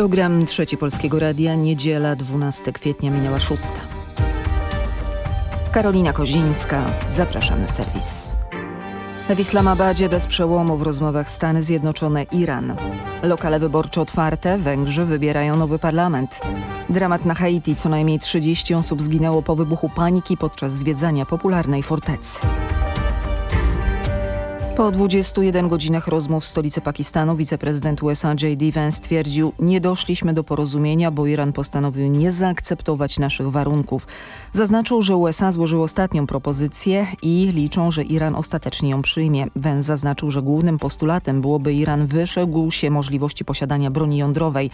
Program Trzeci Polskiego Radia, niedziela 12 kwietnia minęła szósta. Karolina Kozińska, zapraszam na serwis. W Islamabadzie bez przełomu w rozmowach Stany Zjednoczone-Iran. Lokale wyborcze otwarte, Węgrzy wybierają nowy parlament. Dramat na Haiti, co najmniej 30 osób zginęło po wybuchu paniki podczas zwiedzania popularnej fortecy. Po 21 godzinach rozmów w stolicy Pakistanu wiceprezydent USA J.D. Vance stwierdził, nie doszliśmy do porozumienia, bo Iran postanowił nie zaakceptować naszych warunków. Zaznaczył, że USA złożył ostatnią propozycję i liczą, że Iran ostatecznie ją przyjmie. Vance zaznaczył, że głównym postulatem byłoby Iran wyszegł się możliwości posiadania broni jądrowej.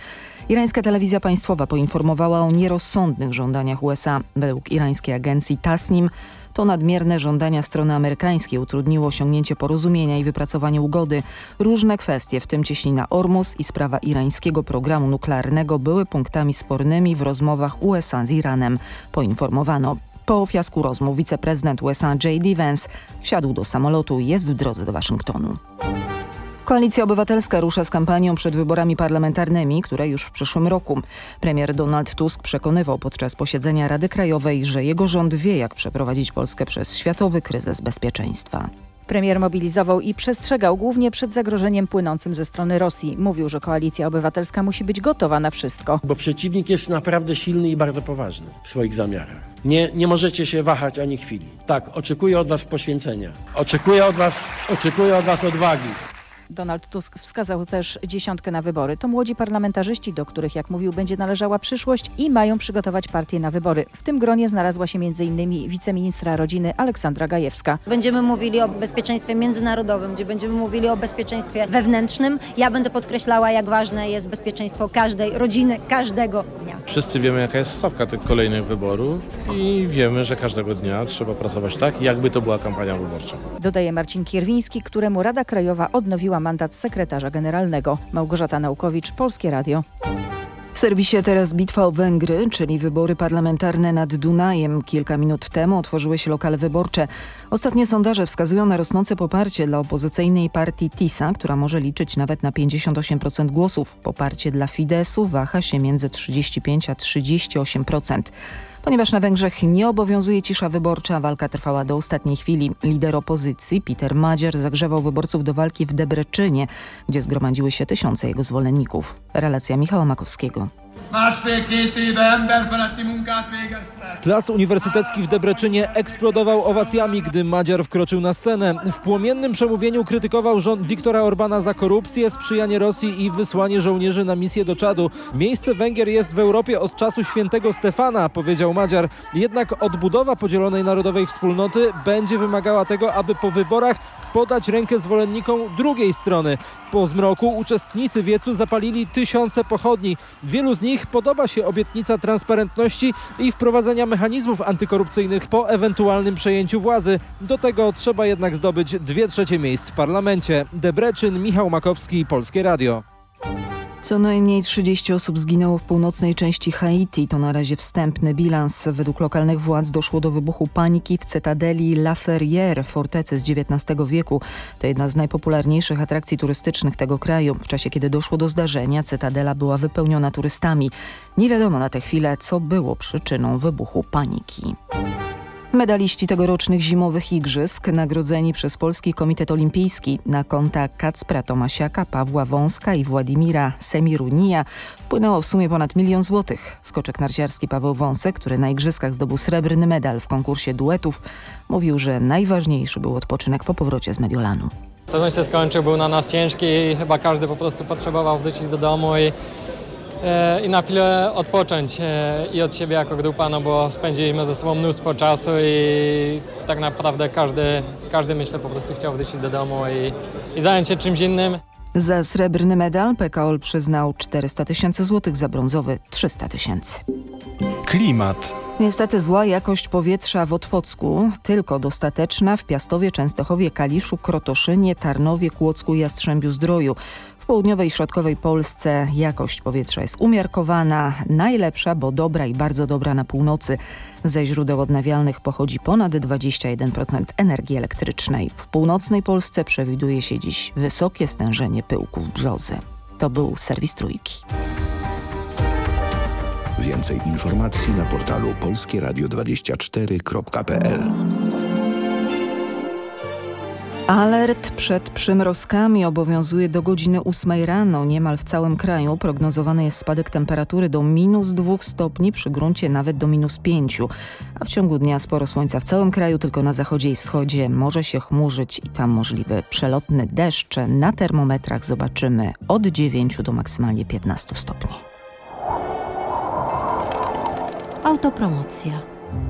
Irańska telewizja państwowa poinformowała o nierozsądnych żądaniach USA. Według irańskiej agencji Tasnim to nadmierne żądania strony amerykańskiej utrudniło osiągnięcie porozumienia i wypracowanie ugody. Różne kwestie, w tym cieśnina Ormus i sprawa irańskiego programu nuklearnego były punktami spornymi w rozmowach USA z Iranem, poinformowano. Po fiasku rozmów wiceprezydent USA J.D. Vance wsiadł do samolotu i jest w drodze do Waszyngtonu. Koalicja Obywatelska rusza z kampanią przed wyborami parlamentarnymi, które już w przyszłym roku. Premier Donald Tusk przekonywał podczas posiedzenia Rady Krajowej, że jego rząd wie, jak przeprowadzić Polskę przez światowy kryzys bezpieczeństwa. Premier mobilizował i przestrzegał głównie przed zagrożeniem płynącym ze strony Rosji. Mówił, że koalicja obywatelska musi być gotowa na wszystko. Bo przeciwnik jest naprawdę silny i bardzo poważny w swoich zamiarach. Nie, nie możecie się wahać ani chwili. Tak, oczekuję od was poświęcenia. Oczekuję od was, oczekuję od was odwagi. Donald Tusk wskazał też dziesiątkę na wybory. To młodzi parlamentarzyści, do których, jak mówił, będzie należała przyszłość i mają przygotować partię na wybory. W tym gronie znalazła się m.in. wiceministra rodziny Aleksandra Gajewska. Będziemy mówili o bezpieczeństwie międzynarodowym, gdzie będziemy mówili o bezpieczeństwie wewnętrznym. Ja będę podkreślała, jak ważne jest bezpieczeństwo każdej rodziny, każdego dnia. Wszyscy wiemy, jaka jest stawka tych kolejnych wyborów i wiemy, że każdego dnia trzeba pracować tak, jakby to była kampania wyborcza. Dodaje Marcin Kierwiński, któremu Rada Krajowa odnowiła mandat sekretarza generalnego. Małgorzata Naukowicz, Polskie Radio. W serwisie teraz bitwa o Węgry, czyli wybory parlamentarne nad Dunajem. Kilka minut temu otworzyły się lokale wyborcze. Ostatnie sondaże wskazują na rosnące poparcie dla opozycyjnej partii TISA, która może liczyć nawet na 58% głosów. Poparcie dla Fidesu waha się między 35 a 38%. Ponieważ na Węgrzech nie obowiązuje cisza wyborcza, walka trwała do ostatniej chwili. Lider opozycji, Peter Madzier, zagrzewał wyborców do walki w Debreczynie, gdzie zgromadziły się tysiące jego zwolenników. Relacja Michała Makowskiego. Plac Uniwersytecki w Debreczynie eksplodował owacjami, gdy Madziar wkroczył na scenę. W płomiennym przemówieniu krytykował rząd Viktora Orbana za korupcję, sprzyjanie Rosji i wysłanie żołnierzy na misję do Czadu. Miejsce Węgier jest w Europie od czasu świętego Stefana, powiedział Madziar. Jednak odbudowa podzielonej narodowej wspólnoty będzie wymagała tego, aby po wyborach podać rękę zwolennikom drugiej strony. Po zmroku uczestnicy wiecu zapalili tysiące pochodni. Wielu z nich podoba się obietnica transparentności i wprowadzenia mechanizmów antykorupcyjnych po ewentualnym przejęciu władzy. Do tego trzeba jednak zdobyć dwie trzecie miejsc w parlamencie. Debreczyn, Michał Makowski, Polskie Radio. Co najmniej 30 osób zginęło w północnej części Haiti. To na razie wstępny bilans. Według lokalnych władz doszło do wybuchu paniki w cytadeli La Ferrière, fortecy z XIX wieku. To jedna z najpopularniejszych atrakcji turystycznych tego kraju. W czasie, kiedy doszło do zdarzenia, cytadela była wypełniona turystami. Nie wiadomo na tę chwilę, co było przyczyną wybuchu paniki. Medaliści tegorocznych zimowych igrzysk nagrodzeni przez Polski Komitet Olimpijski na konta Kacpra Tomasiaka, Pawła Wąska i Władimira Semirunija wpłynęło w sumie ponad milion złotych. Skoczek narciarski Paweł Wąsek, który na igrzyskach zdobył srebrny medal w konkursie duetów, mówił, że najważniejszy był odpoczynek po powrocie z Mediolanu. Sezon się skończył, był na nas ciężki i chyba każdy po prostu potrzebował wrócić do domu i i na chwilę odpocząć i od siebie jako grupa, no bo spędziliśmy ze sobą mnóstwo czasu i tak naprawdę każdy, każdy myślę po prostu chciał wrócić do domu i, i zająć się czymś innym. Za srebrny medal PKOL przyznał 400 tysięcy złotych, za brązowy 300 tysięcy. Klimat. Niestety zła jakość powietrza w Otwocku, tylko dostateczna w Piastowie, Częstochowie, Kaliszu, Krotoszynie, Tarnowie, Kłodzku i Jastrzębiu-Zdroju. W południowej i środkowej Polsce jakość powietrza jest umiarkowana, najlepsza, bo dobra i bardzo dobra na północy. Ze źródeł odnawialnych pochodzi ponad 21% energii elektrycznej. W północnej Polsce przewiduje się dziś wysokie stężenie pyłków brzozy. To był serwis Trójki. Więcej informacji na portalu polskieradio24.pl Alert przed przymrozkami obowiązuje do godziny 8 rano. Niemal w całym kraju prognozowany jest spadek temperatury do minus 2 stopni, przy gruncie nawet do minus 5. A w ciągu dnia sporo słońca w całym kraju, tylko na zachodzie i wschodzie może się chmurzyć i tam możliwy przelotny deszcz. Na termometrach zobaczymy od 9 do maksymalnie 15 stopni. Autopromocja.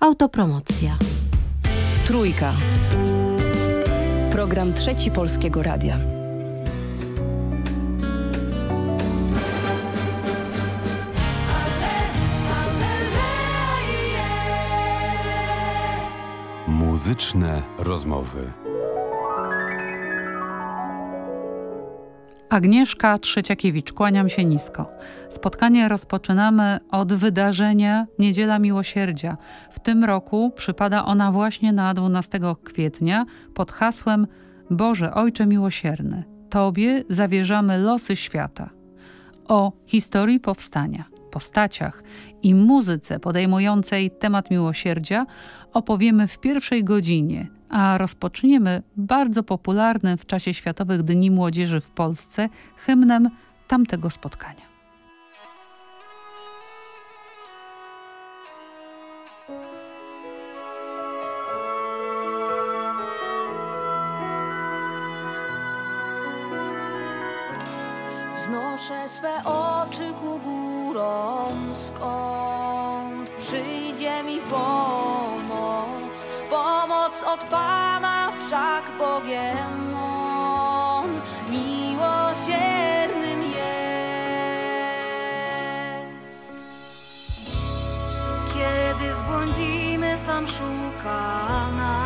Autopromocja. Trójka. Program Trzeci Polskiego Radia. Muzyczne rozmowy. Agnieszka Trzeciakiewicz, kłaniam się nisko. Spotkanie rozpoczynamy od wydarzenia Niedziela Miłosierdzia. W tym roku przypada ona właśnie na 12 kwietnia pod hasłem Boże Ojcze Miłosierny, Tobie zawierzamy losy świata. O historii powstania, postaciach i muzyce podejmującej temat miłosierdzia opowiemy w pierwszej godzinie – a rozpoczniemy bardzo popularnym w czasie Światowych Dni Młodzieży w Polsce hymnem tamtego spotkania. Wznoszę swe oczy ku górom, skąd przyjdzie mi pomoc. Pomoc od Pana wszak Bogiem On miłosiernym jest. Kiedy zbłądzimy, sam szuka nas,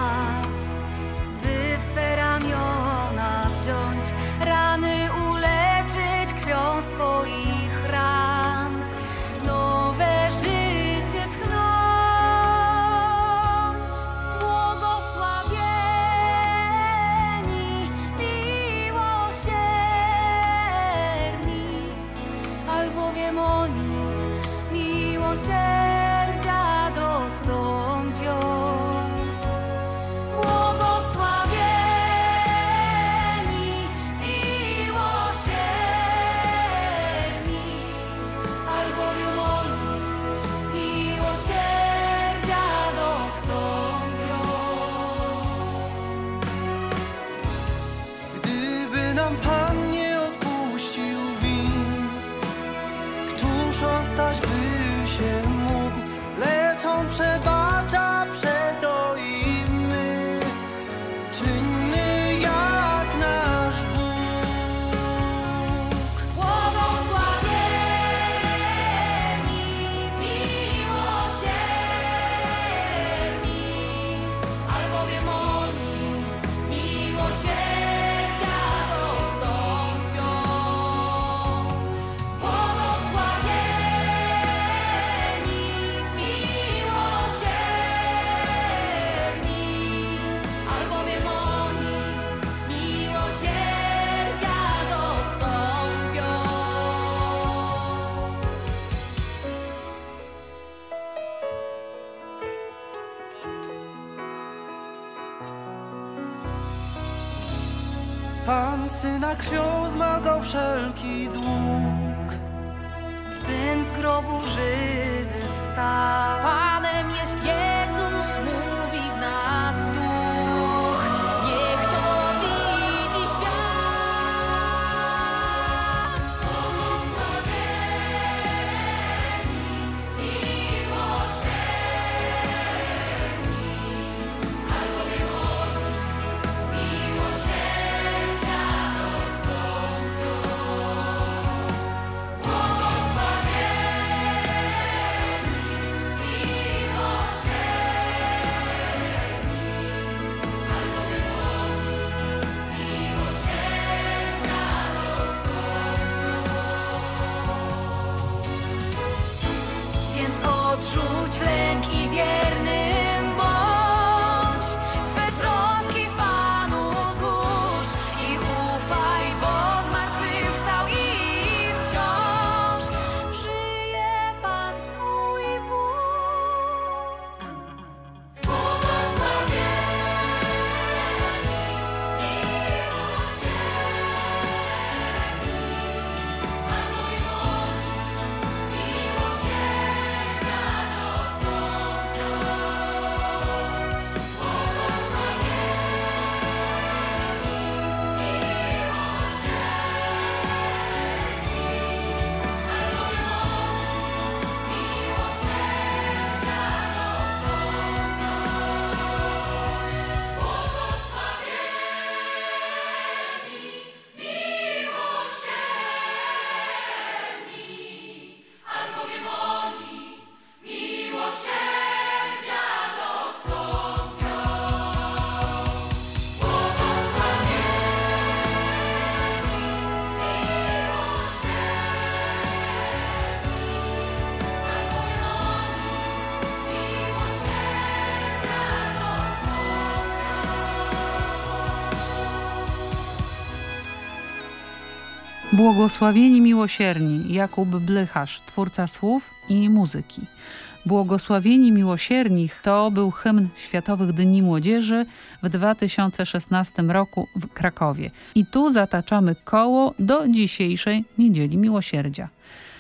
Pan syna krwią zmazał wszelki dług. Syn z grobu żywy wstał. Panem jest Jezus, Błogosławieni miłosierni Jakub Blycharz, twórca słów i muzyki. Błogosławieni miłosierni to był hymn Światowych Dni Młodzieży w 2016 roku w Krakowie. I tu zataczamy koło do dzisiejszej Niedzieli Miłosierdzia.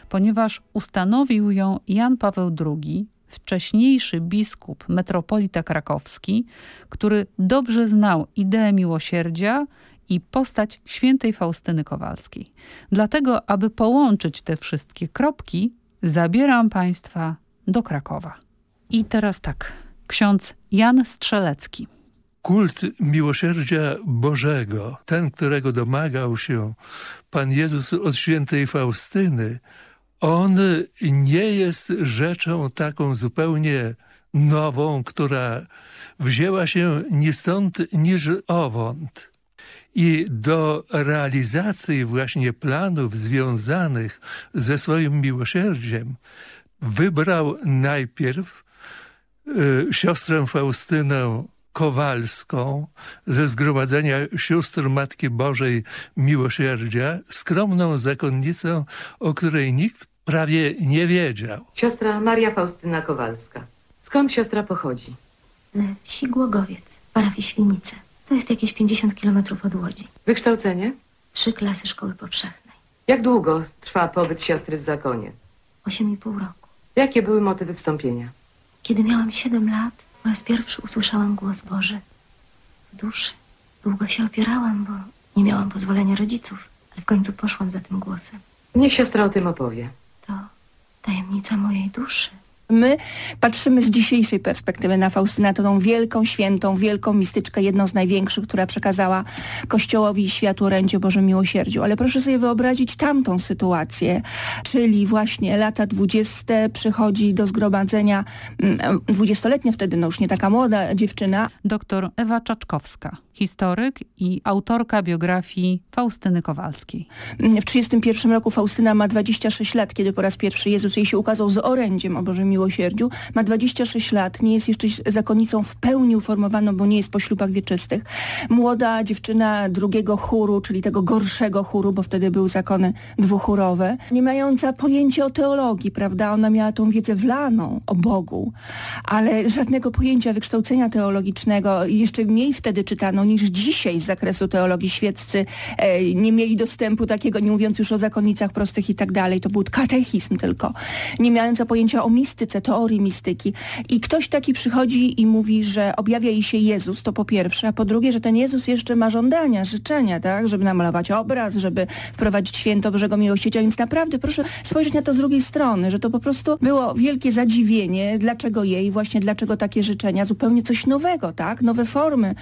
Ponieważ ustanowił ją Jan Paweł II, wcześniejszy biskup metropolita krakowski, który dobrze znał ideę miłosierdzia i postać świętej Faustyny Kowalskiej. Dlatego, aby połączyć te wszystkie kropki, zabieram Państwa do Krakowa. I teraz tak, ksiądz Jan Strzelecki. Kult miłosierdzia Bożego, ten, którego domagał się Pan Jezus od świętej Faustyny, on nie jest rzeczą taką zupełnie nową, która wzięła się ni stąd, niż owąd. I do realizacji właśnie planów związanych ze swoim miłosierdziem wybrał najpierw y, siostrę Faustynę Kowalską ze Zgromadzenia Sióstr Matki Bożej Miłosierdzia, skromną zakonnicę, o której nikt prawie nie wiedział. Siostra Maria Faustyna Kowalska. Skąd siostra pochodzi? Z wsi Głogowiec, parafii Świnice. To jest jakieś 50 kilometrów od Łodzi. Wykształcenie? Trzy klasy szkoły powszechnej. Jak długo trwa pobyt siostry w zakonie? Osiem i pół roku. Jakie były motywy wstąpienia? Kiedy miałam 7 lat, po raz pierwszy usłyszałam głos Boży w duszy. Długo się opierałam, bo nie miałam pozwolenia rodziców, ale w końcu poszłam za tym głosem. Niech siostra o tym opowie. To tajemnica mojej duszy. My patrzymy z dzisiejszej perspektywy na Faustynę, tą wielką, świętą, wielką mistyczkę, jedną z największych, która przekazała Kościołowi i światu orędzie o Bożym Miłosierdziu. Ale proszę sobie wyobrazić tamtą sytuację, czyli właśnie lata dwudzieste przychodzi do zgromadzenia mm, dwudziestoletnia wtedy, no już nie taka młoda dziewczyna. Doktor Ewa Czaczkowska, historyk i autorka biografii Faustyny Kowalskiej. W 31 roku Faustyna ma 26 lat, kiedy po raz pierwszy Jezus jej się ukazał z orędziem o Bożym Miłosierdziu. Ma 26 lat, nie jest jeszcze zakonnicą w pełni uformowaną, bo nie jest po ślubach wieczystych. Młoda dziewczyna drugiego chóru, czyli tego gorszego chóru, bo wtedy były zakony dwuchórowe, nie mająca pojęcia o teologii, prawda? Ona miała tą wiedzę wlaną o Bogu, ale żadnego pojęcia wykształcenia teologicznego. Jeszcze mniej wtedy czytano niż dzisiaj z zakresu teologii świeccy. E, nie mieli dostępu takiego, nie mówiąc już o zakonnicach prostych i tak dalej. To był katechizm tylko. Nie mająca pojęcia o mistyce, teorii mistyki. I ktoś taki przychodzi i mówi, że objawia jej się Jezus, to po pierwsze, a po drugie, że ten Jezus jeszcze ma żądania, życzenia, tak? Żeby namalować obraz, żeby wprowadzić święto Bożego Miłosierdzia. Więc naprawdę proszę spojrzeć na to z drugiej strony, że to po prostu było wielkie zadziwienie, dlaczego jej, właśnie dlaczego takie życzenia, zupełnie coś nowego, tak? Nowe formy.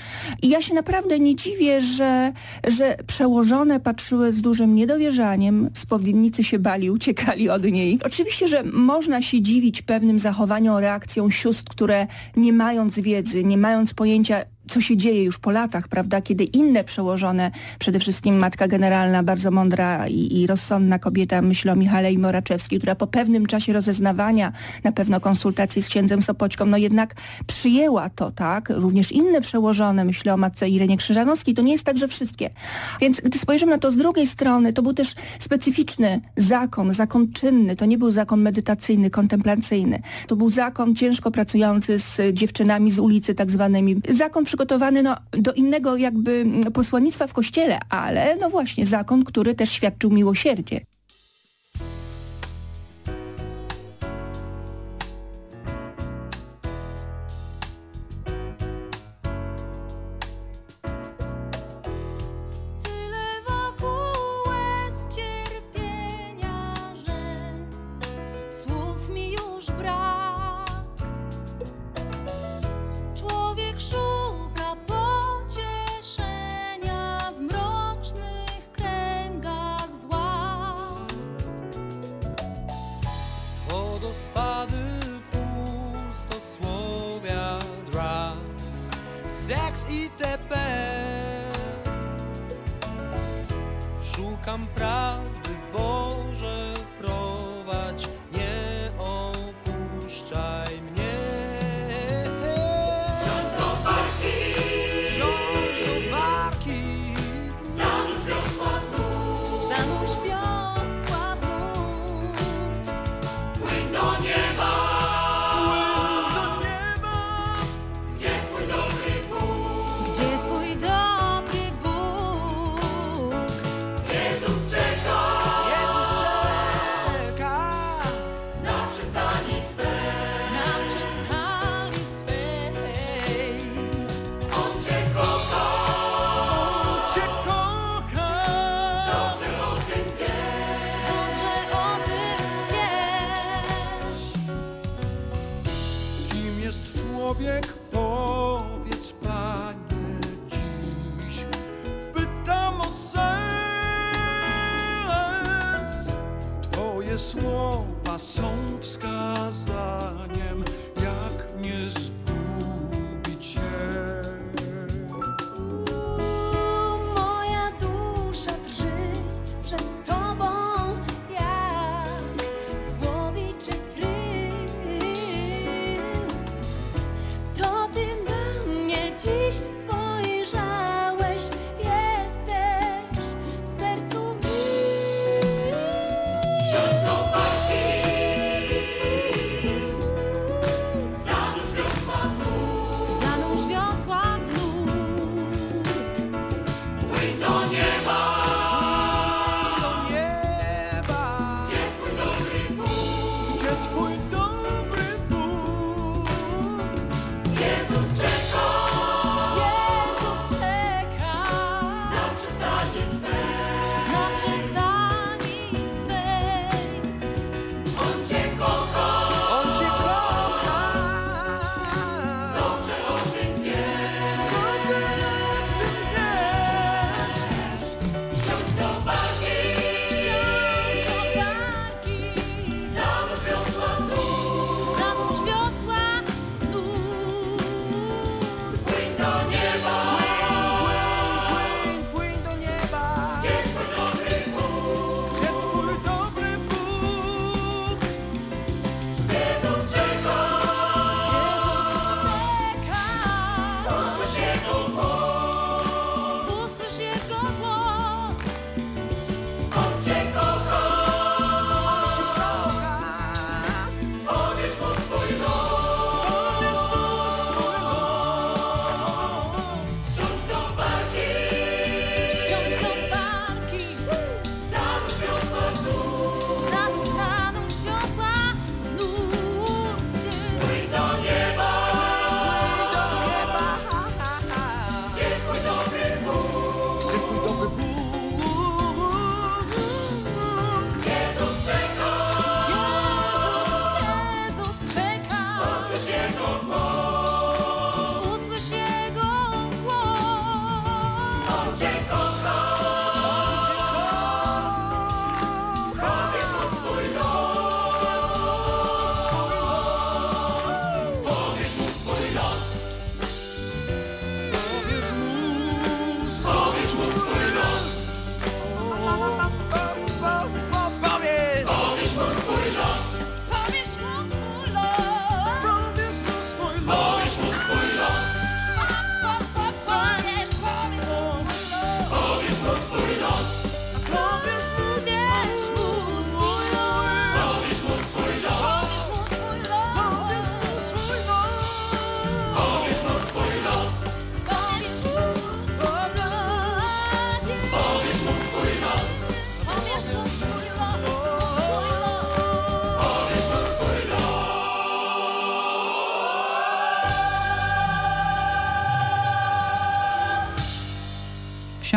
I ja się naprawdę nie dziwię, że, że przełożone patrzyły z dużym niedowierzaniem, spowiednicy się bali, uciekali od niej. Oczywiście, że można się dziwić pewnym zachowaniom, reakcjom sióstr, które nie mając wiedzy, nie mając pojęcia co się dzieje już po latach, prawda, kiedy inne przełożone, przede wszystkim matka generalna, bardzo mądra i, i rozsądna kobieta, myślę o Michale Moraczewskiej, która po pewnym czasie rozeznawania, na pewno konsultacji z księdzem Sopoćką, no jednak przyjęła to, tak, również inne przełożone, myślę o matce Irenie Krzyżanowskiej, to nie jest tak, że wszystkie. Więc gdy spojrzymy na to z drugiej strony, to był też specyficzny zakon, zakon czynny, to nie był zakon medytacyjny, kontemplacyjny, to był zakon ciężko pracujący z dziewczynami z ulicy tak zwanymi, zakon przygotowany no, do innego jakby posłannictwa w kościele, ale no właśnie zakon, który też świadczył miłosierdzie. I'm proud to boy.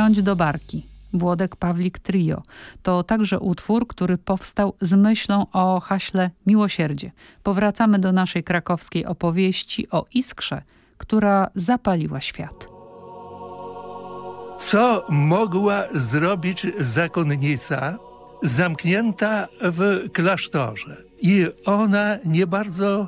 Wsiądź do barki. Włodek Pawlik Trio. To także utwór, który powstał z myślą o haśle miłosierdzie. Powracamy do naszej krakowskiej opowieści o iskrze, która zapaliła świat. Co mogła zrobić zakonnica zamknięta w klasztorze? I ona nie bardzo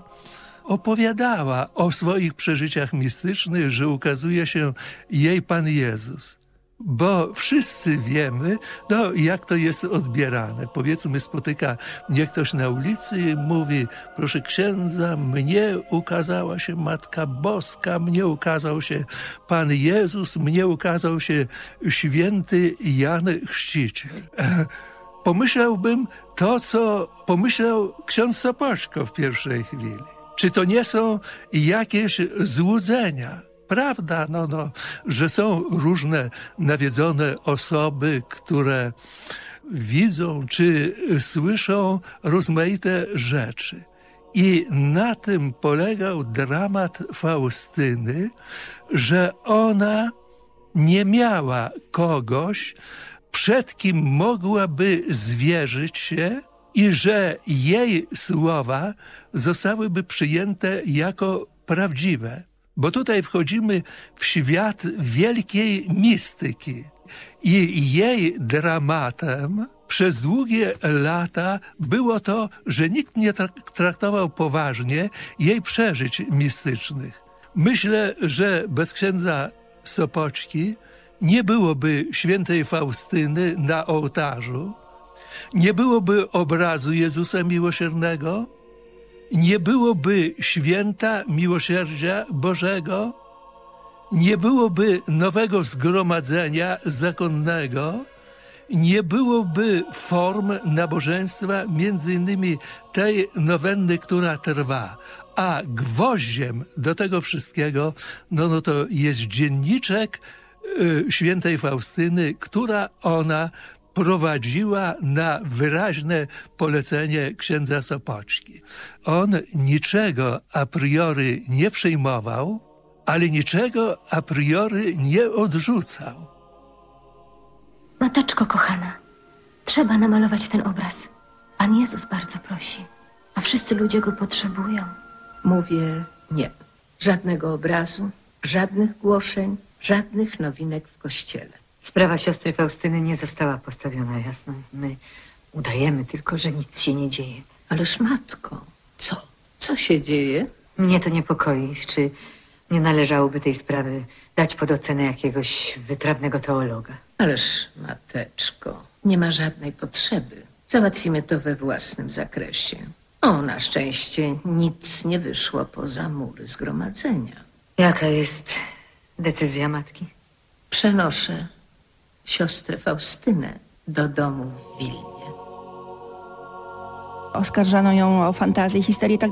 opowiadała o swoich przeżyciach mistycznych, że ukazuje się jej Pan Jezus. Bo wszyscy wiemy, no, jak to jest odbierane. Powiedzmy, spotyka mnie ktoś na ulicy i mówi, proszę księdza, mnie ukazała się Matka Boska, mnie ukazał się Pan Jezus, mnie ukazał się święty Jan Chrzciciel. Pomyślałbym to, co pomyślał ksiądz Sopoćko w pierwszej chwili. Czy to nie są jakieś złudzenia? Prawda, no, no, że są różne nawiedzone osoby, które widzą czy słyszą rozmaite rzeczy. I na tym polegał dramat Faustyny, że ona nie miała kogoś, przed kim mogłaby zwierzyć się i że jej słowa zostałyby przyjęte jako prawdziwe. Bo tutaj wchodzimy w świat wielkiej mistyki. I jej dramatem przez długie lata było to, że nikt nie trak- traktował poważnie jej przeżyć mistycznych. Myślę, że bez księdza Sopoczki nie byłoby świętej Faustyny na ołtarzu, nie byłoby obrazu Jezusa Miłosiernego, nie byłoby święta miłosierdzia Bożego, nie byłoby nowego zgromadzenia zakonnego, nie byłoby form nabożeństwa, między innymi tej nowenny, która trwa. A gwoździem do tego wszystkiego, no, no to jest dzienniczek y, świętej Faustyny, która ona prowadziła na wyraźne polecenie księdza Sopoczki. On niczego a priori nie przyjmował, ale niczego a priori nie odrzucał. Mateczko kochana, trzeba namalować ten obraz. Pan Jezus bardzo prosi, a wszyscy ludzie go potrzebują. Mówię nie. Żadnego obrazu, żadnych głoszeń, żadnych nowinek w kościele. Sprawa siostry Faustyny nie została postawiona jasno. My udajemy tylko, że nic się nie dzieje. Ależ matko, co? Co się dzieje? Mnie to niepokoi. Czy nie należałoby tej sprawy dać pod ocenę jakiegoś wytrawnego teologa? Ależ mateczko, nie ma żadnej potrzeby. Załatwimy to we własnym zakresie. O, na szczęście nic nie wyszło poza mury zgromadzenia. Jaka jest decyzja matki? Przenoszę siostrę Faustynę do domu w Wilnie. Oskarżano ją o fantazję, histerię i tak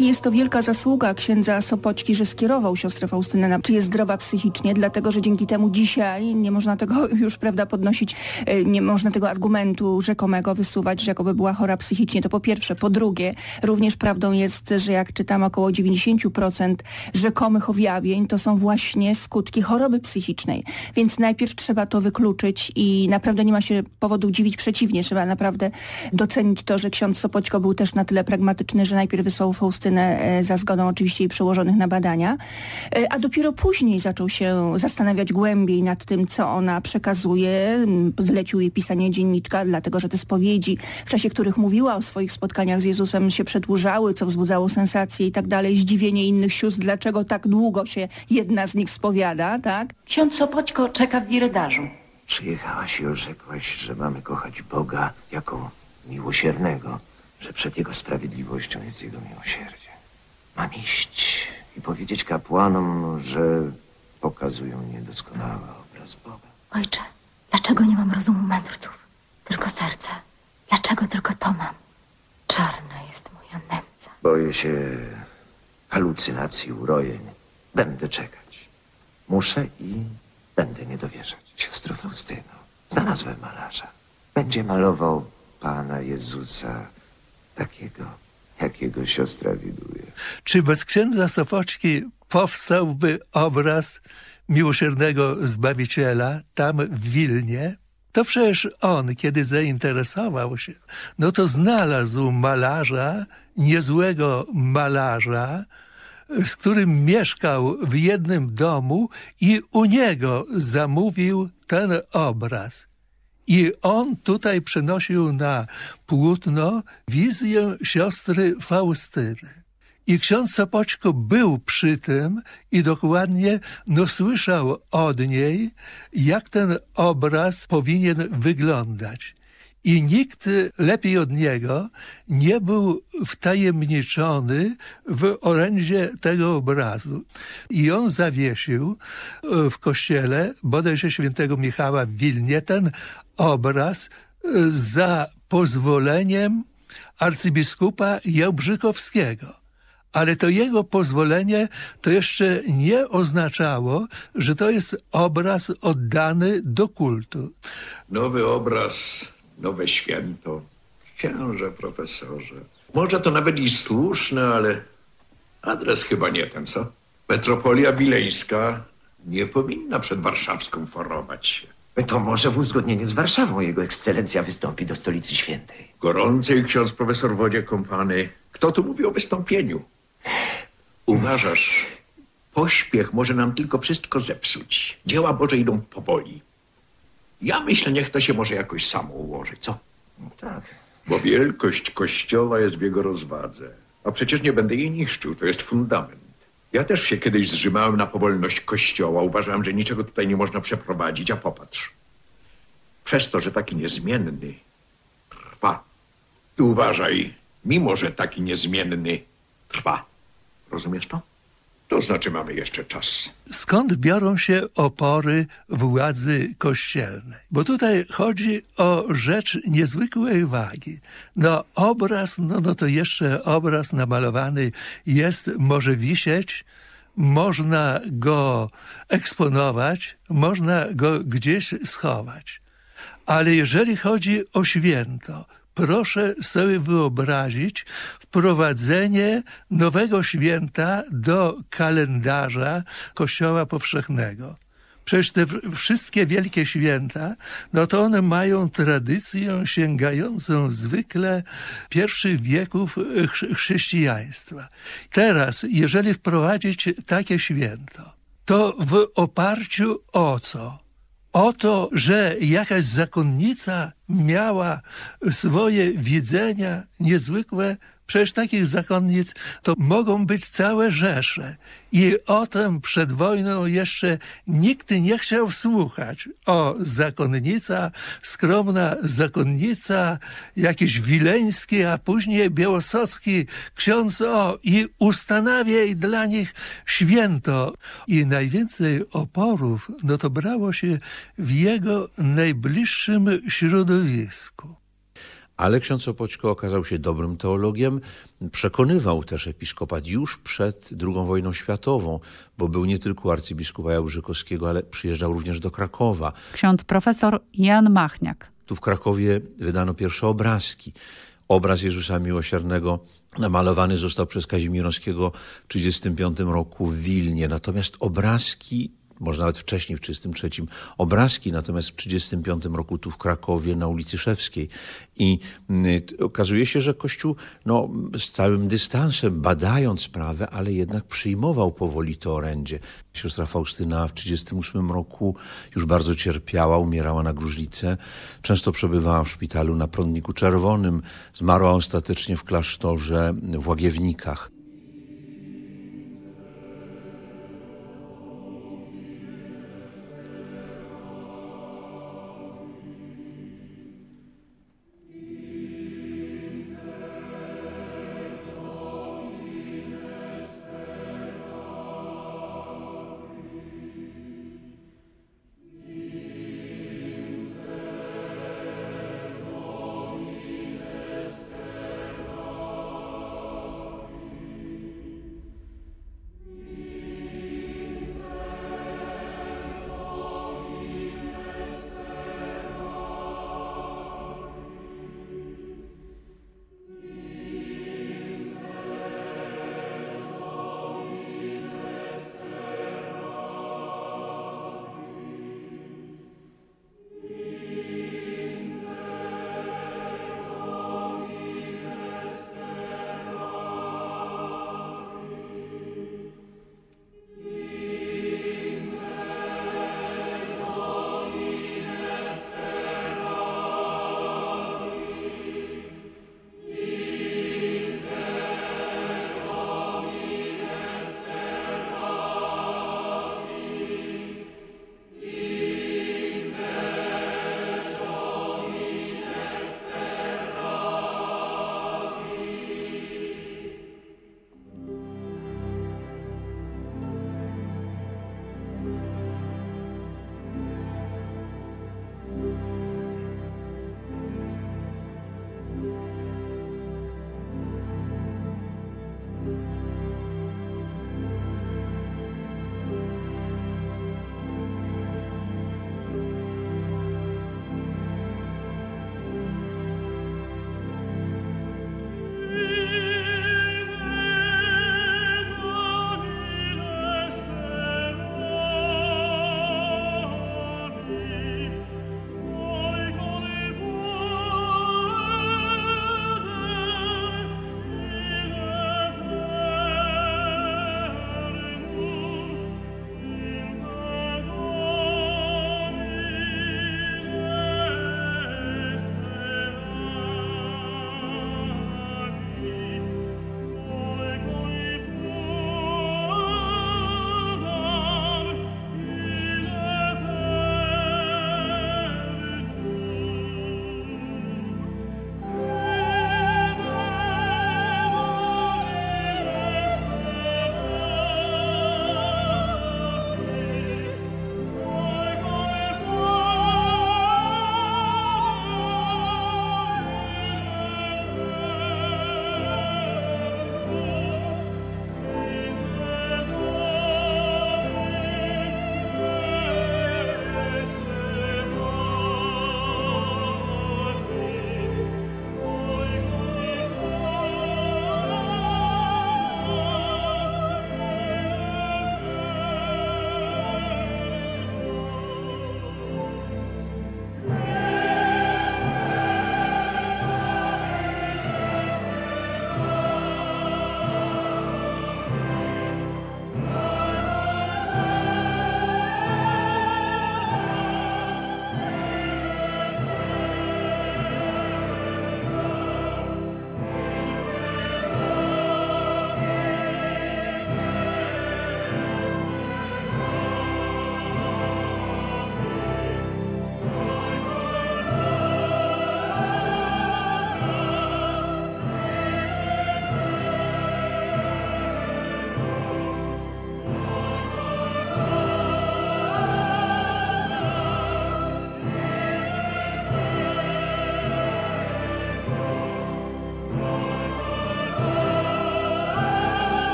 Jest to wielka zasługa księdza Sopoćki, że skierował siostrę Faustynę czy jest zdrowa psychicznie, dlatego że dzięki temu dzisiaj nie można tego już prawda podnosić, e, nie można tego argumentu rzekomego wysuwać, że jakoby była chora psychicznie. To po pierwsze. Po drugie, również prawdą jest, że jak czytam około 90% rzekomych objawień, to są właśnie skutki choroby psychicznej. Więc najpierw trzeba to wykluczyć i naprawdę nie ma się powodu dziwić przeciwnie. Trzeba naprawdę docenić to, że ksiądz Sopoćko był też na tyle pragmatyczny, że najpierw wysłał Faustynę e, za zgodą oczywiście jej przełożonych na badania, e, a dopiero później zaczął się zastanawiać głębiej nad tym, co ona przekazuje. Zlecił jej pisanie dzienniczka, dlatego że te spowiedzi, w czasie których mówiła o swoich spotkaniach z Jezusem się przedłużały, co wzbudzało sensacje i tak dalej, zdziwienie innych sióstr, dlaczego tak długo się jedna z nich spowiada, tak? Ksiądz Sopoćko czeka w wirydarzu. Przyjechałaś i orzekłaś, że mamy kochać Boga jako miłosiernego, że przed Jego sprawiedliwością jest Jego miłosierdzie. Mam iść i powiedzieć kapłanom, że pokazują niedoskonały obraz Boga. Ojcze, dlaczego nie mam rozumu mędrców, tylko serce? Dlaczego tylko to mam? Czarna jest moja nędza. Boję się halucynacji, urojeń. Będę czekać. Muszę i będę nie dowierzać. Siostro Faustyno, znalazłem malarza. Będzie malował Pana Jezusa takiego, jakiego siostra widuje. Czy bez księdza Sopoczki powstałby obraz miłosiernego Zbawiciela tam w Wilnie? To przecież on, kiedy zainteresował się, no to znalazł malarza, niezłego malarza, z którym mieszkał w jednym domu i u niego zamówił ten obraz. I on tutaj przenosił na płótno wizję siostry Faustyny. I ksiądz Sopoćko był przy tym i dokładnie no, słyszał od niej, jak ten obraz powinien wyglądać. I nikt lepiej od niego nie był wtajemniczony w orędzie tego obrazu. I on zawiesił e, w kościele, bodajże świętego Michała w Wilnie, ten obraz e, za pozwoleniem arcybiskupa Jałbrzykowskiego. Ale to jego pozwolenie to jeszcze nie oznaczało, że to jest obraz oddany do kultu. Nowy obraz, nowe święto. Księże, profesorze. Może to nawet i słuszne, ale adres chyba nie ten, co? Metropolia Wileńska nie powinna przed warszawską forować się. To może w uzgodnieniu z Warszawą Jego Ekscelencja wystąpi do Stolicy Świętej. Gorącej ksiądz profesor wodzie kompany. Kto tu mówi o wystąpieniu? Uważasz, pośpiech może nam tylko wszystko zepsuć. Dzieła Boże idą powoli. Ja myślę, niech to się może jakoś samo ułoży, co? No tak. Bo wielkość kościoła jest w jego rozwadze. A przecież nie będę jej niszczył, to jest fundament. Ja też się kiedyś zrzymałem na powolność kościoła. Uważałem, że niczego tutaj nie można przeprowadzić, a popatrz. Przez to, że taki niezmienny trwa. Ty uważaj, mimo że taki niezmienny trwa. Rozumiesz to? To znaczy mamy jeszcze czas. Skąd biorą się opory władzy kościelnej? Bo tutaj chodzi o rzecz niezwykłej wagi. No obraz, no, no to jeszcze obraz namalowany jest, może wisieć, można go eksponować, można go gdzieś schować. Ale jeżeli chodzi o święto, proszę sobie wyobrazić wprowadzenie nowego święta do kalendarza Kościoła Powszechnego. Przecież te wszystkie wielkie święta, no to one mają tradycję sięgającą zwykle pierwszych wieków chrze- chrześcijaństwa. Teraz, jeżeli wprowadzić takie święto, to w oparciu o co? O to, że jakaś zakonnica miała swoje widzenia niezwykłe, przecież takich zakonnic to mogą być całe rzesze. I o tym przed wojną jeszcze nikt nie chciał słuchać. O, zakonnica, skromna zakonnica, jakiś wileński, a później białostocki ksiądz o i ustanawia jej dla nich święto. I najwięcej oporów, no to brało się w jego najbliższym środowisku. Ale ksiądz Opoćko okazał się dobrym teologiem. Przekonywał też episkopat już przed II wojną światową, bo był nie tylko arcybiskupa Jałbrzykowskiego, ale przyjeżdżał również do Krakowa. Ksiądz profesor Jan Machniak. Tu w Krakowie wydano pierwsze obrazki. Obraz Jezusa Miłosiernego namalowany został przez Kazimierowskiego w 1935 roku w Wilnie. Natomiast obrazki może nawet wcześniej, w 1933, obrazki, natomiast w 1935 roku tu w Krakowie na ulicy Szewskiej. I t- okazuje się, że Kościół no, z całym dystansem, badając sprawę, ale jednak przyjmował powoli to orędzie. Siostra Faustyna w 1938 roku już bardzo cierpiała, umierała na gruźlicę. Często przebywała w szpitalu na Prądniku Czerwonym. Zmarła ostatecznie w klasztorze w Łagiewnikach.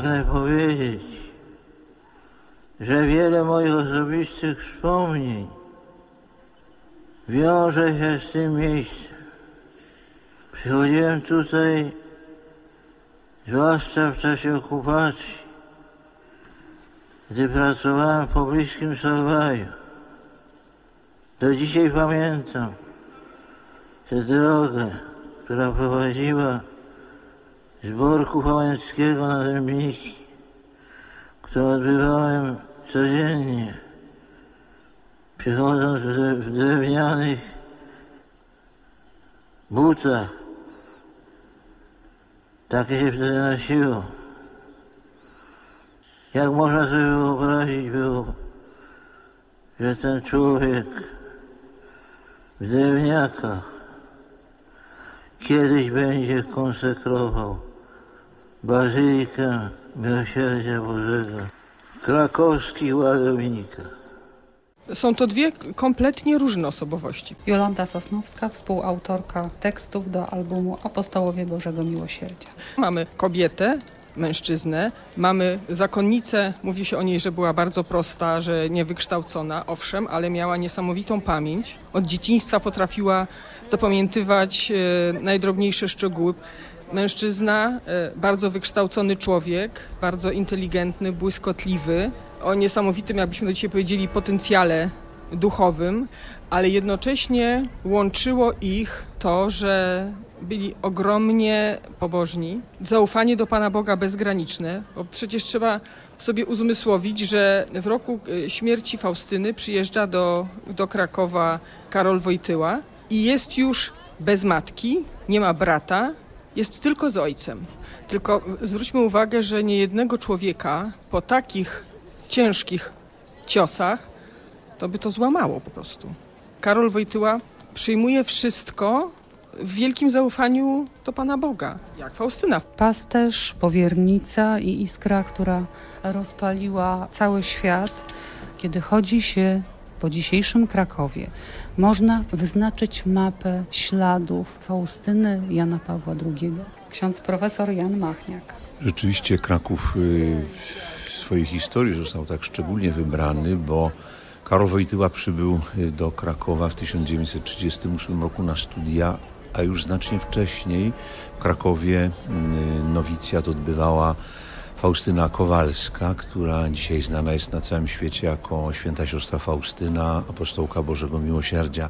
Pragnę powiedzieć, że wiele moich osobistych wspomnień wiąże się z tym miejscem. Przychodziłem tutaj, zwłaszcza w czasie okupacji, gdy pracowałem w pobliskim Solwaju. Do dzisiaj pamiętam tę drogę, która prowadziła z Borku Wałęckiego na Dębniki, którą odbywałem codziennie, przychodząc w drewnianych butach. Takie się wtedy nosiło. Jak można sobie wyobrazić było, że ten człowiek w drewniakach kiedyś będzie konsekrował Bazylikę Miłosierdzia Bożego w krakowskich ładownikach. Są to dwie kompletnie różne osobowości. Jolanta Sosnowska, współautorka tekstów do albumu Apostołowie Bożego Miłosierdzia. Mamy kobietę, mężczyznę, mamy zakonnicę, mówi się o niej, że była bardzo prosta, że niewykształcona, owszem, ale miała niesamowitą pamięć. Od dzieciństwa potrafiła zapamiętywać e, najdrobniejsze szczegóły. Mężczyzna, e, bardzo wykształcony człowiek, bardzo inteligentny, błyskotliwy, o niesamowitym, jakbyśmy do dzisiaj powiedzieli, potencjale duchowym, ale jednocześnie łączyło ich to, że byli ogromnie pobożni, zaufanie do Pana Boga bezgraniczne, bo przecież trzeba sobie uzmysłowić, że w roku e, śmierci Faustyny przyjeżdża do, do Krakowa Karol Wojtyła i jest już bez matki, nie ma brata, jest tylko z ojcem. Tylko zwróćmy uwagę, że niejednego człowieka po takich ciężkich ciosach to by to złamało po prostu. Karol Wojtyła przyjmuje wszystko w wielkim zaufaniu do Pana Boga, jak Faustyna. Pasterz, powiernica i iskra, która rozpaliła cały świat. Kiedy chodzi się po dzisiejszym Krakowie, można wyznaczyć mapę śladów Faustyny Jana Pawła II. Ksiądz profesor Jan Machniak. Rzeczywiście Kraków y, w swojej historii został tak szczególnie wybrany, bo Karol Wojtyła przybył y, do Krakowa w 1938 roku na studia, a już znacznie wcześniej w Krakowie y, nowicjat odbywała Faustyna Kowalska, która dzisiaj znana jest na całym świecie jako święta siostra Faustyna, apostołka Bożego Miłosierdzia.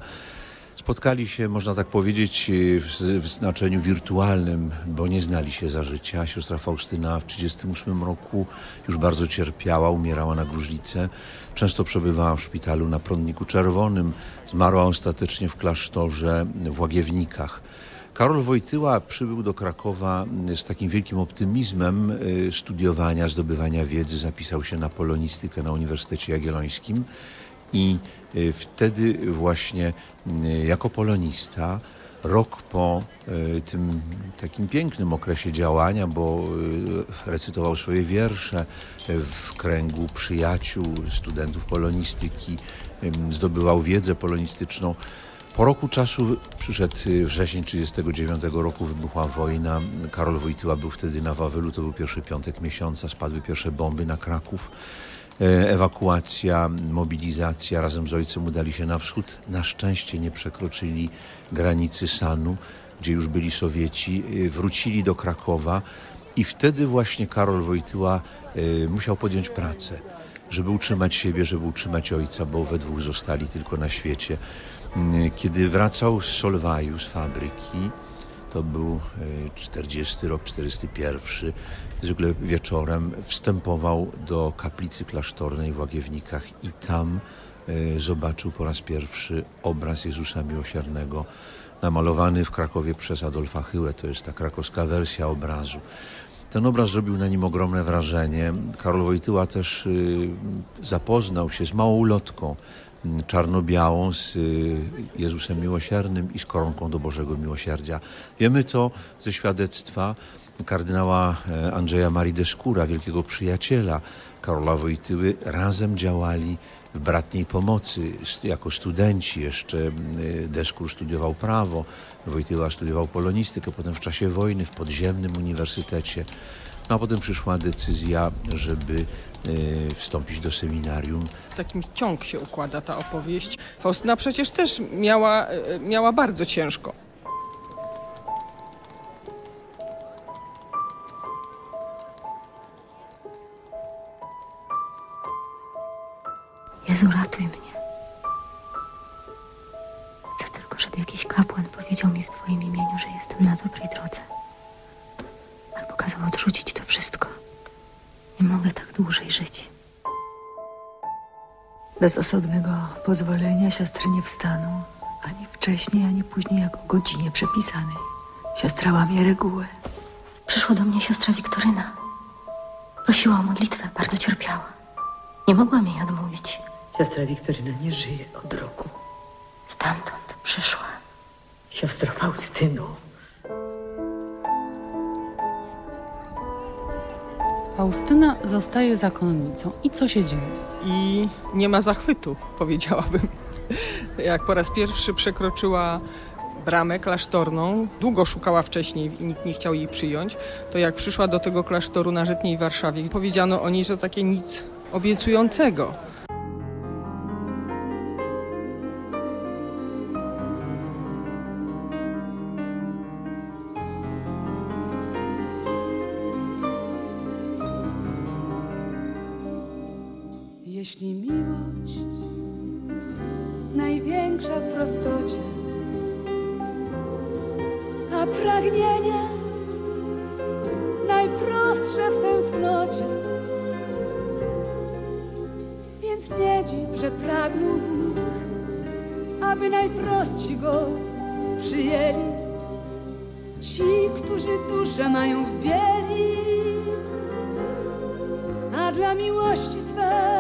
Spotkali się, można tak powiedzieć, w, w znaczeniu wirtualnym, bo nie znali się za życia. Siostra Faustyna w 1938 roku już bardzo cierpiała, umierała na gruźlicę. Często przebywała w szpitalu na Prądniku Czerwonym. Zmarła ostatecznie w klasztorze w Łagiewnikach. Karol Wojtyła przybył do Krakowa z takim wielkim optymizmem y, studiowania, zdobywania wiedzy. Zapisał się na polonistykę na Uniwersytecie Jagiellońskim. I y, wtedy właśnie y, jako polonista, rok po tym takim pięknym okresie działania, bo recytował swoje wiersze w kręgu przyjaciół, studentów polonistyki, zdobywał wiedzę polonistyczną. Po roku czasu przyszedł y, wrzesień 1939 roku, wybuchła wojna. Karol Wojtyła był wtedy na Wawelu, to był pierwszy piątek miesiąca, spadły pierwsze bomby na Kraków. E, Ewakuacja, mobilizacja, razem z ojcem udali się na wschód. Na szczęście nie przekroczyli granicy Sanu, gdzie już byli Sowieci. E, Wrócili do Krakowa i wtedy właśnie Karol Wojtyła e, musiał podjąć pracę, żeby utrzymać siebie, żeby utrzymać ojca, bo we dwóch zostali tylko na świecie. Mm, Kiedy wracał z Solwaju, z fabryki, to był e, 40 rok, 41. Zwykle wieczorem wstępował do kaplicy klasztornej w Łagiewnikach i tam e, zobaczył po raz pierwszy obraz Jezusa Miłosiernego namalowany w Krakowie przez Adolfa Hyłę. To jest ta krakowska wersja obrazu. Ten obraz zrobił na nim ogromne wrażenie. Karol Wojtyła też y, zapoznał się z małą ulotką mm, czarno-białą z y, Jezusem Miłosiernym i z koronką do Bożego Miłosierdzia. Wiemy to ze świadectwa kardynała e, Andrzeja Marii Deskura, wielkiego przyjaciela Karola Wojtyły. Razem działali w bratniej pomocy jako studenci. Jeszcze y, Deskur studiował prawo, Wojtyła studiował polonistykę, potem w czasie wojny w podziemnym uniwersytecie No a potem przyszła decyzja, żeby wstąpić do seminarium. W takim ciąg się układa ta opowieść. Faustyna przecież też miała, e, miała bardzo ciężko. Jezu, ratuj mnie. Chcę tylko, żeby jakiś kapłan powiedział mi w Twoim imieniu, że jestem na dobrej drodze. Albo kazał odrzucić to wszystko. Nie mogę tak dłużej żyć. Bez osobnego pozwolenia siostry nie wstaną, ani wcześniej, ani później, jak o godzinie przepisanej. Siostra łamie regułę. Przyszła do mnie siostra Wiktoryna. Prosiła o modlitwę, bardzo cierpiała. Nie mogłam jej odmówić. Siostra Wiktoryna nie żyje od roku. Stamtąd przyszła. Siostro Faustyno. Faustyna zostaje zakonnicą. I co się dzieje? I nie ma zachwytu, powiedziałabym. Jak po raz pierwszy przekroczyła bramę klasztorną, długo szukała wcześniej i nikt nie chciał jej przyjąć, to jak przyszła do tego klasztoru na Żytniej Warszawie, powiedziano o niej, że takie nic obiecującego. Jeśli miłość największa w prostocie, a pragnienie najprostsze w tęsknocie, więc nie dziw, że pragnął Bóg, aby najprostsi go przyjęli. Ci, którzy duszę mają w bieli, a dla miłości swej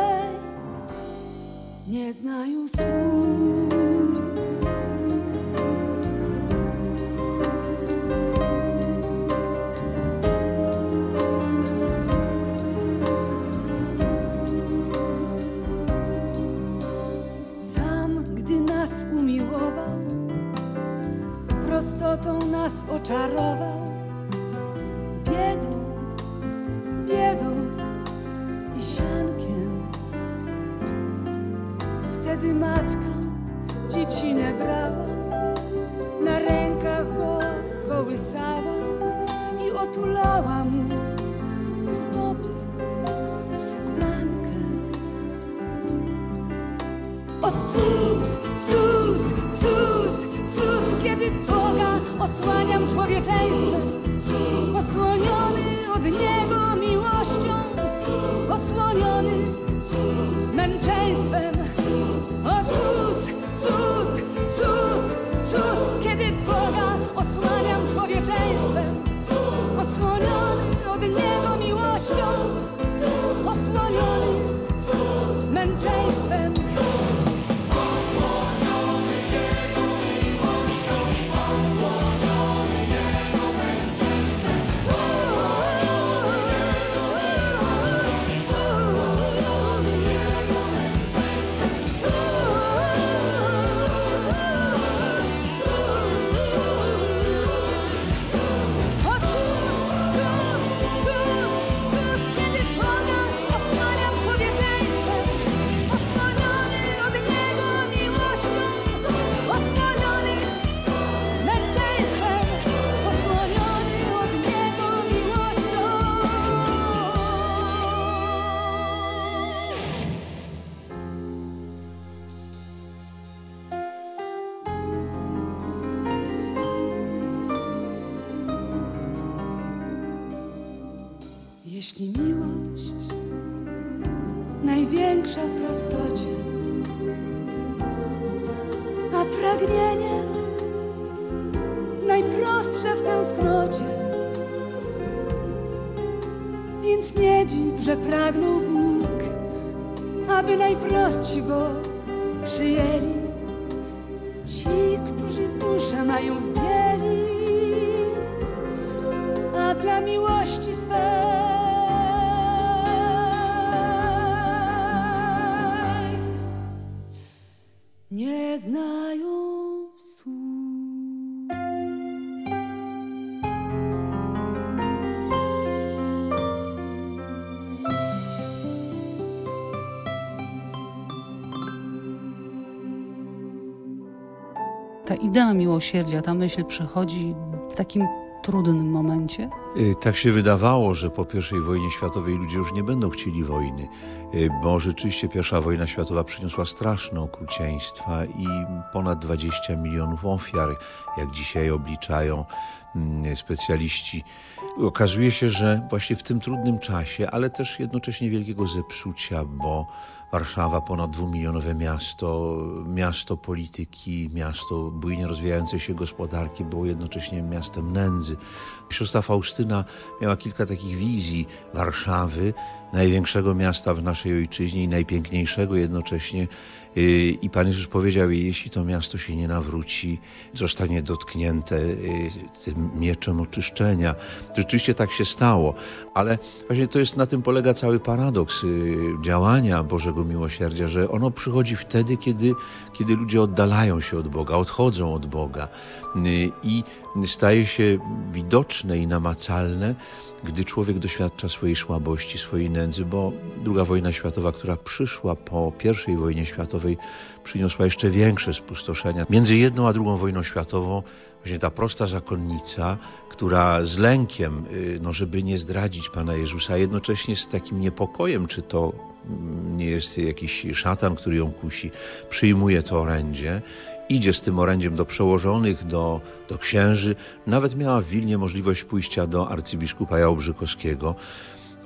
nie znają słów. Ta idea miłosierdzia, ta myśl przychodzi w takim trudnym momencie? Y, Tak się wydawało, że po I wojnie światowej ludzie już nie będą chcieli wojny, y, bo rzeczywiście pierwsza wojna światowa przyniosła straszne okrucieństwa i ponad 20 milionów ofiar, jak dzisiaj obliczają mm, specjaliści. Okazuje się, że właśnie w tym trudnym czasie, ale też jednocześnie wielkiego zepsucia, bo Warszawa, ponad dwumilionowe miasto, miasto polityki, miasto bujnie rozwijającej się gospodarki, było jednocześnie miastem nędzy. Siostra Faustyna miała kilka takich wizji Warszawy, największego miasta w naszej ojczyźnie i najpiękniejszego jednocześnie. Yy, I Pan Jezus powiedział jej, jeśli to miasto się nie nawróci, zostanie dotknięte yy, tym mieczem oczyszczenia. Rzeczywiście tak się stało, ale właśnie to jest, na tym polega cały paradoks yy, działania Bożego Miłosierdzia, że ono przychodzi wtedy, kiedy, kiedy ludzie oddalają się od Boga, odchodzą od Boga i staje się widoczne i namacalne, gdy człowiek doświadcza swojej słabości, swojej nędzy, bo druga wojna światowa, która przyszła po I wojnie światowej, przyniosła jeszcze większe spustoszenia. Między jedną a drugą wojną światową właśnie ta prosta zakonnica, która z lękiem, y, no żeby nie zdradzić Pana Jezusa, jednocześnie z takim niepokojem, czy to mm, nie jest jakiś szatan, który ją kusi, przyjmuje to orędzie idzie z tym orędziem do przełożonych, do, do księży. Nawet miała w Wilnie możliwość pójścia do arcybiskupa Jałbrzykowskiego.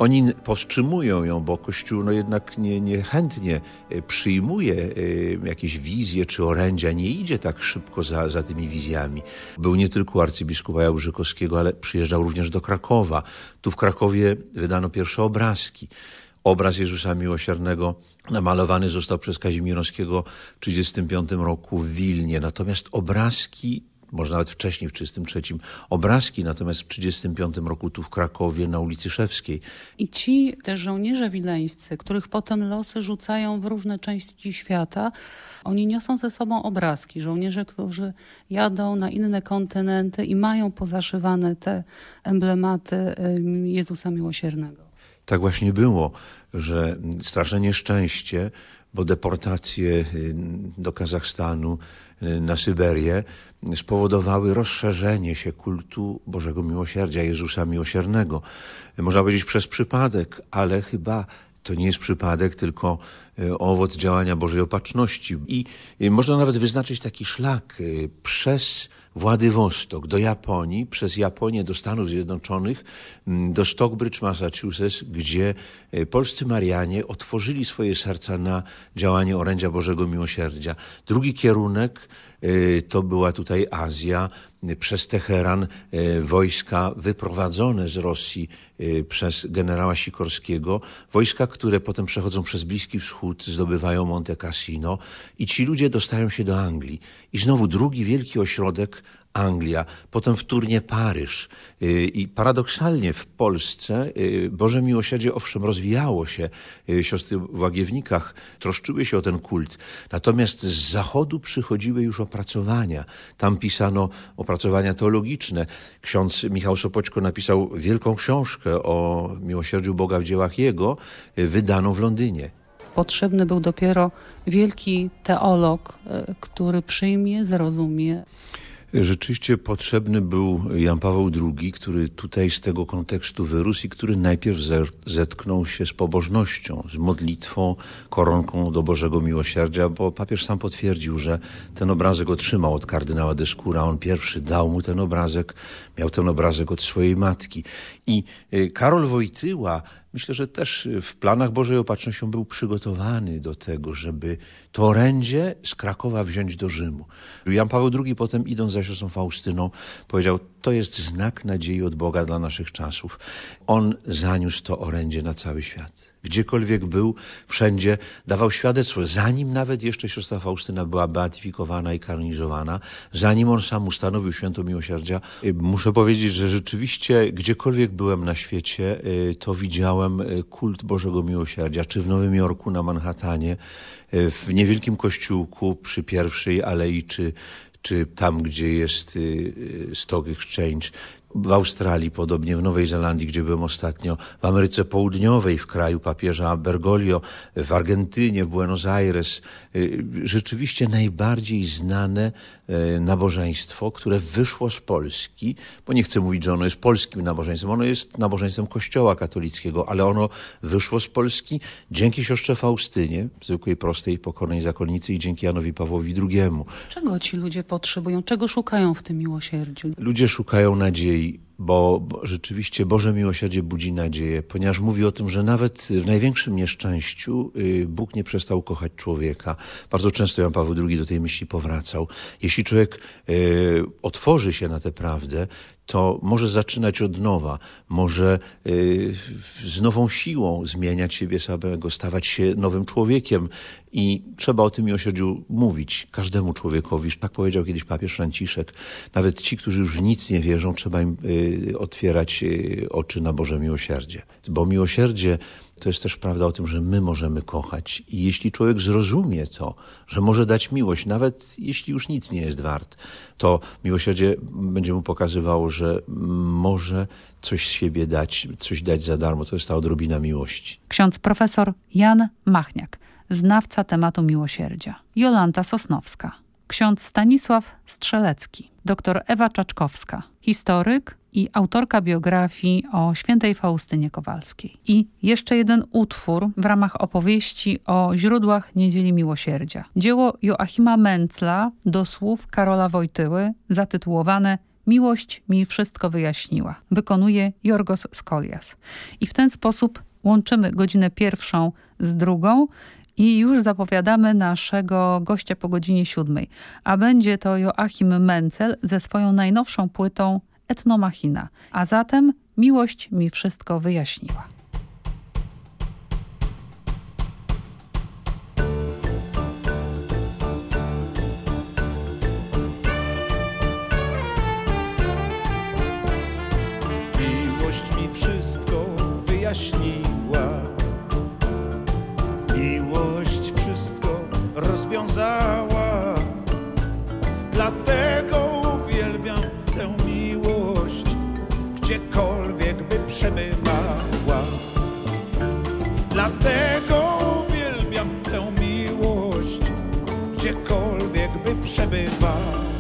Oni powstrzymują ją, bo Kościół no jednak nie, niechętnie e, przyjmuje e, jakieś wizje czy orędzia, nie idzie tak szybko za, za tymi wizjami. Był nie tylko arcybiskupa Jałbrzykowskiego, ale przyjeżdżał również do Krakowa. Tu w Krakowie wydano pierwsze obrazki. Obraz Jezusa Miłosiernego namalowany został przez Kazimierowskiego w 1935 roku w Wilnie. Natomiast obrazki, może nawet wcześniej, w 1933, obrazki natomiast w 1935 roku tu w Krakowie na ulicy Szewskiej. I ci też żołnierze wileńscy, których potem losy rzucają w różne części świata, oni niosą ze sobą obrazki. Żołnierze, którzy jadą na inne kontynenty i mają pozaszywane te emblematy Jezusa Miłosiernego. Tak właśnie było, że straszne nieszczęście, bo deportacje y, do Kazachstanu, y, na Syberię spowodowały rozszerzenie się kultu Bożego Miłosierdzia, Jezusa Miłosiernego. Można powiedzieć przez przypadek, ale chyba to nie jest przypadek, tylko y, owoc działania Bożej Opatrzności. I można nawet wyznaczyć taki szlak przez Władywostok do Japonii, przez Japonię do Stanów Zjednoczonych, mm, do Stockbridge, Massachusetts, gdzie y, polscy Marianie otworzyli swoje serca na działanie orędzia Bożego Miłosierdzia. Drugi kierunek y, to była tutaj Azja, przez Teheran y, wojska wyprowadzone z Rosji y, przez generała Sikorskiego, wojska, które potem przechodzą przez Bliski Wschód, zdobywają Monte Cassino i ci ludzie dostają się do Anglii. I znowu drugi wielki ośrodek Anglia, potem wtórnie Paryż. Y, I paradoksalnie w Polsce y, Boże Miłosierdzie owszem rozwijało się. Y, Siostry w Łagiewnikach troszczyły się o ten kult. Natomiast z zachodu przychodziły już opracowania. Tam pisano opracowania teologiczne. Ksiądz Michał Sopoćko napisał wielką książkę o miłosierdziu Boga w dziełach Jego, wydaną w Londynie. Potrzebny był dopiero wielki teolog, który przyjmie, zrozumie. Rzeczywiście potrzebny był Jan Paweł II, który tutaj z tego kontekstu wyrósł i który najpierw ze- zetknął się z pobożnością, z modlitwą, koronką do Bożego Miłosierdzia, bo papież sam potwierdził, że ten obrazek otrzymał od kardynała Deskura. On pierwszy dał mu ten obrazek, miał ten obrazek od swojej matki. I y, Karol Wojtyła Myślę, że też w planach Bożej Opatrzności on był przygotowany do tego, żeby to orędzie z Krakowa wziąć do Rzymu. Jan Paweł II potem, idąc za siostrą Faustyną, powiedział, to jest znak nadziei od Boga dla naszych czasów. On zaniósł to orędzie na cały świat. Gdziekolwiek był, wszędzie dawał świadectwo, zanim nawet jeszcze siostra Faustyna była beatyfikowana i kanonizowana, zanim on sam ustanowił święto miłosierdzia. Y, Muszę powiedzieć, że rzeczywiście gdziekolwiek byłem na świecie, y, to widziałem y, kult Bożego Miłosierdzia, czy w Nowym Jorku na Manhattanie, w niewielkim kościółku przy pierwszej alei, czy czy tam, gdzie jest y, y, Stock Exchange, w Australii, podobnie w Nowej Zelandii, gdzie byłem ostatnio, w Ameryce Południowej, w kraju papieża Bergoglio, w Argentynie, Buenos Aires. Y, Rzeczywiście najbardziej znane nabożeństwo, które wyszło z Polski, bo nie chcę mówić, że ono jest polskim nabożeństwem, ono jest nabożeństwem Kościoła katolickiego, ale ono wyszło z Polski dzięki siostrze Faustynie, zwykłej, prostej, pokornej zakonnicy i dzięki Janowi Pawłowi II. Czego ci ludzie potrzebują? Czego szukają w tym miłosierdziu? Ludzie szukają nadziei, bo, rzeczywiście Boże miłosierdzie budzi nadzieję, ponieważ mówi o tym, że nawet w największym nieszczęściu y, Bóg nie przestał kochać człowieka. Bardzo często Jan Paweł II do tej myśli powracał. Jeśli człowiek y, otworzy się na tę prawdę, to może zaczynać od nowa, może y, z nową siłą zmieniać siebie samego, stawać się nowym człowiekiem. I trzeba o tym miłosierdziu mówić każdemu człowiekowi. Tak powiedział kiedyś papież Franciszek. Nawet ci, którzy już w nic nie wierzą, trzeba im y, otwierać y, oczy na Boże miłosierdzie. Bo miłosierdzie to jest też prawda o tym, że my możemy kochać. I jeśli człowiek zrozumie to, że może dać miłość, nawet jeśli już nic nie jest wart, to miłosierdzie będzie mu pokazywało, że może coś z siebie dać, coś dać za darmo. To jest ta odrobina miłości. Ksiądz profesor Jan Machniak, znawca tematu miłosierdzia. Jolanta Sosnowska. Ksiądz Stanisław Strzelecki. Doktor Ewa Czaczkowska. Historyk i autorka biografii o świętej Faustynie Kowalskiej. I jeszcze jeden utwór w ramach opowieści o źródłach Niedzieli Miłosierdzia. Dzieło Joachima Mencla do słów Karola Wojtyły zatytułowane Miłość mi wszystko wyjaśniła. Wykonuje Jorgos Skolias. I w ten sposób łączymy godzinę pierwszą z drugą i już zapowiadamy naszego gościa po godzinie siódmej. A będzie to Joachim Mencel ze swoją najnowszą płytą Etnomachina. A zatem miłość mi wszystko wyjaśniła. Miłość mi wszystko wyjaśniła. Miłość wszystko rozwiązała. Dlatego gdziekolwiek by przebywała.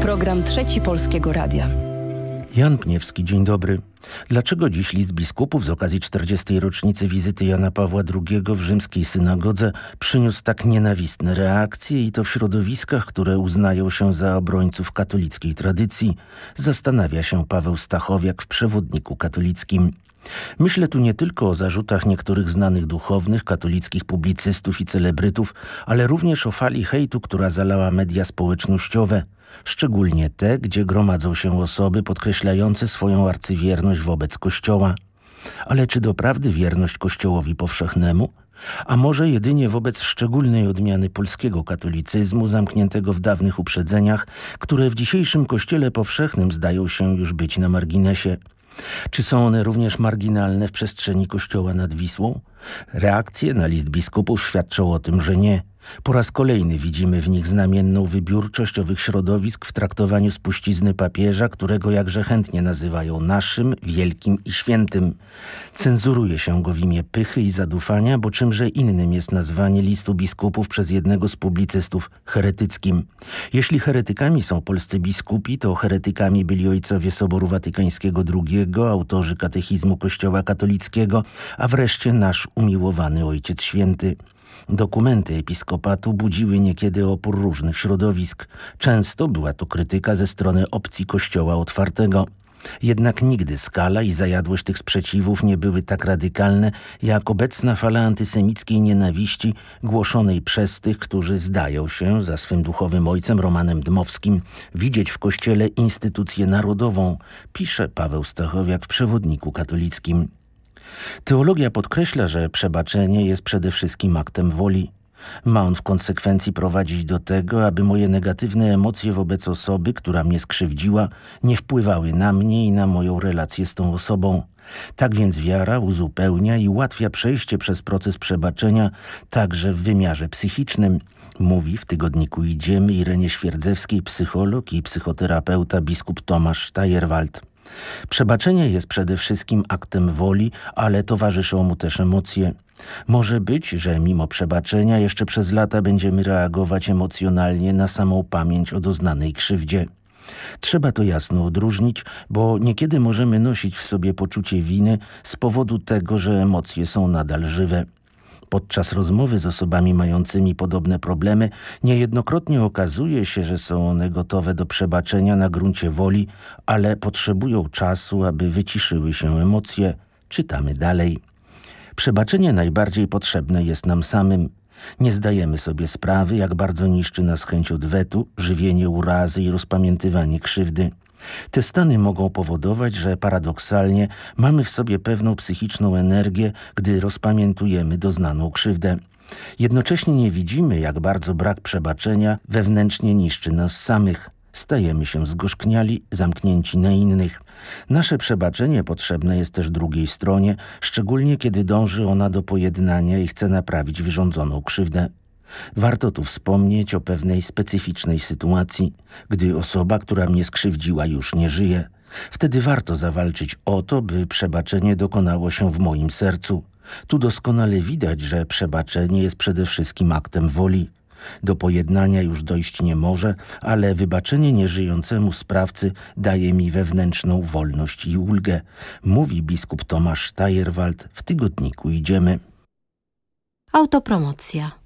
Program Trzeci Polskiego Radia. Jan Pniewski, dzień dobry. Dlaczego dziś list biskupów z okazji 40. rocznicy wizyty Jana Pawła II w rzymskiej synagodze przyniósł tak nienawistne reakcje i to w środowiskach, które uznają się za obrońców katolickiej tradycji, zastanawia się Paweł Stachowiak w przewodniku katolickim. Myślę tu nie tylko o zarzutach niektórych znanych duchownych, katolickich publicystów i celebrytów, ale również o fali hejtu, która zalała media społecznościowe – szczególnie te, gdzie gromadzą się osoby podkreślające swoją arcywierność wobec Kościoła. Ale czy doprawdy wierność Kościołowi powszechnemu? A może jedynie wobec szczególnej odmiany polskiego katolicyzmu zamkniętego w dawnych uprzedzeniach, które w dzisiejszym Kościele powszechnym zdają się już być na marginesie? Czy są one również marginalne w przestrzeni Kościoła nad Wisłą? Reakcje na list biskupów świadczą o tym, że nie – po raz kolejny widzimy w nich znamienną wybiórczość owych środowisk w traktowaniu spuścizny papieża, którego jakże chętnie nazywają naszym, wielkim i świętym. Cenzuruje się go w imię pychy i zadufania, bo czymże innym jest nazwanie listu biskupów przez jednego z publicystów heretyckim. Jeśli heretykami są polscy biskupi, to heretykami byli ojcowie Soboru Watykańskiego II, autorzy katechizmu Kościoła katolickiego, a wreszcie nasz umiłowany Ojciec Święty. Dokumenty episkopatu budziły niekiedy opór różnych środowisk. Często była to krytyka ze strony opcji Kościoła Otwartego. Jednak nigdy skala i zajadłość tych sprzeciwów nie były tak radykalne, jak obecna fala antysemickiej nienawiści głoszonej przez tych, którzy zdają się, za swym duchowym ojcem Romanem Dmowskim, widzieć w Kościele instytucję narodową, pisze Paweł Stachowiak w przewodniku katolickim. Teologia podkreśla, że przebaczenie jest przede wszystkim aktem woli. Ma on w konsekwencji prowadzić do tego, aby moje negatywne emocje wobec osoby, która mnie skrzywdziła, nie wpływały na mnie i na moją relację z tą osobą. Tak więc wiara uzupełnia i ułatwia przejście przez proces przebaczenia także w wymiarze psychicznym, mówi w tygodniku Idziemy Irenie Świerdzewskiej psycholog i psychoterapeuta biskup Tomasz Tajerwald. Przebaczenie jest przede wszystkim aktem woli, ale towarzyszą mu też emocje. Może być, że mimo przebaczenia jeszcze przez lata będziemy reagować emocjonalnie na samą pamięć o doznanej krzywdzie. Trzeba to jasno odróżnić, bo niekiedy możemy nosić w sobie poczucie winy z powodu tego, że emocje są nadal żywe. Podczas rozmowy z osobami mającymi podobne problemy niejednokrotnie okazuje się, że są one gotowe do przebaczenia na gruncie woli, ale potrzebują czasu, aby wyciszyły się emocje. Czytamy dalej. Przebaczenie najbardziej potrzebne jest nam samym. Nie zdajemy sobie sprawy, jak bardzo niszczy nas chęć odwetu, żywienie urazy i rozpamiętywanie krzywdy. Te stany mogą powodować, że paradoksalnie mamy w sobie pewną psychiczną energię, gdy rozpamiętujemy doznaną krzywdę. Jednocześnie nie widzimy, jak bardzo brak przebaczenia wewnętrznie niszczy nas samych. Stajemy się zgorzkniali, zamknięci na innych. Nasze przebaczenie potrzebne jest też drugiej stronie, szczególnie kiedy dąży ona do pojednania i chce naprawić wyrządzoną krzywdę. Warto tu wspomnieć o pewnej specyficznej sytuacji, gdy osoba, która mnie skrzywdziła już nie żyje. Wtedy warto zawalczyć o to, by przebaczenie dokonało się w moim sercu. Tu doskonale widać, że przebaczenie jest przede wszystkim aktem woli. Do pojednania już dojść nie może, ale wybaczenie nieżyjącemu sprawcy daje mi wewnętrzną wolność i ulgę, mówi biskup Tomasz Stajerwald w tygodniku Idziemy. Autopromocja.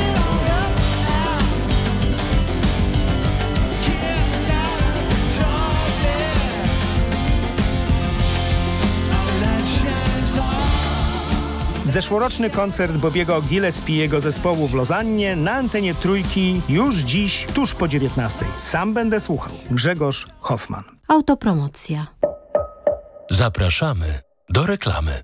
Zeszłoroczny koncert Bobiego Gillespiego zespołu w Lozannie na antenie Trójki już dziś, tuż po 19. Sam będę słuchał. Grzegorz Hoffman. Autopromocja. Zapraszamy do reklamy.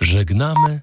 Żegnamy